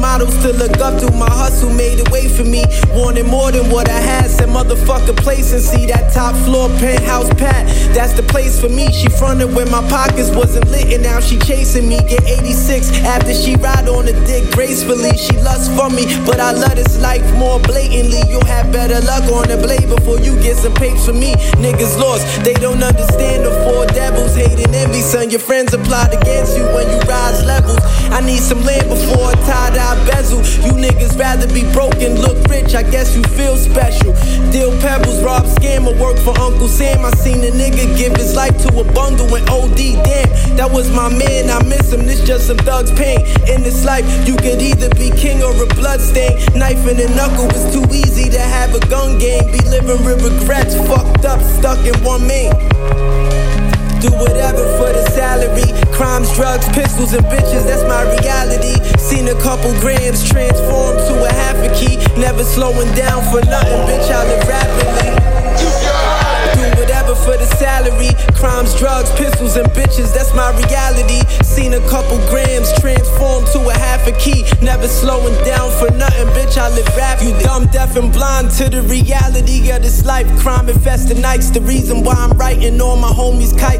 models to look up to. My hustle made a way for me. Wanted more than what I had. Said motherfucker place and see that top floor penthouse pat. That's the place for me. She fronted when my pockets wasn't lit and now she chasing me. Get 86 after she ride on the dick gracefully. She lust for me, but I love this life more blatantly. You'll have better luck on the blade before you get some papes for me. Niggas lost, they don't understand the four devils. Hate and envy, son. Your friends applied against you when you rise levels. I need some land before a tie dye bezel. You niggas rather be broken, look rich. I guess you feel special. Deal pebbles, rob scammer, work for Uncle Sam. I seen a nigga give his life to a bundle and OD. Damn, that was my man. I miss him. This just some thugs pain. In this life, you could either be king or a bloodstain. Knife in the knuckle was too easy to have a gun game. Be living with regrets, fucked up, stuck in one main. Do whatever. Crimes, drugs, pistols, and bitches, that's my reality. Seen a couple grams transform to a half a key. Never slowing down for nothing, bitch, I live rapidly. Do whatever for the salary. Crimes, drugs, pistols, and bitches, that's my reality. Seen a couple grams transform to a half a key. Never slowing down for nothing, bitch, I live rap. You dumb, deaf, and blind to the reality of this life. Crime infested nights, the reason why I'm writing all my homies' kites.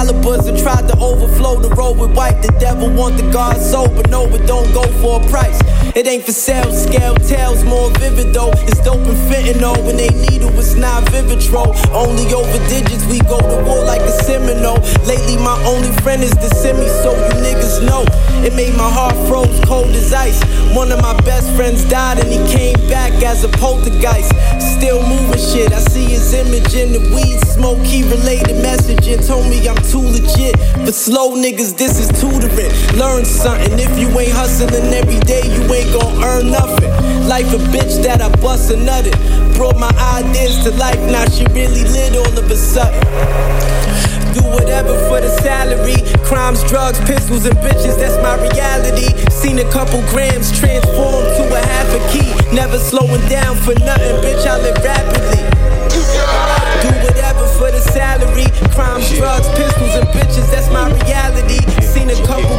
Calibers and tried to overflow the road with white. The devil want the soul, but no, it don't go for a price. It ain't for sale, scale tails more vivid though. It's dope and fitting fentanyl when they needle, it's not Vivitrol. Only over digits, we go to war like a Seminole. Lately, my only friend is the semi, so you niggas know. It made my heart froze cold as ice. One of my best friends died and he came back as a poltergeist. Still moving shit, I see his image in the weed smoke. He message and told me I'm too legit. But slow niggas, this is tutoring. Learn something. If you ain't hustling every day, you ain't gon' earn nothing. Life a bitch that I bust a nutted. Brought my ideas to life, now she really lit all of a sudden. Do whatever for the salary. Crimes, drugs, pistols, and bitches, that's my reality. Seen a couple grams transform to a half a key. Never slowing down for nothing, bitch, I live rapidly. Do whatever for the salary. Crimes, drugs, pistols, and bitches, that's my reality. Seen a couple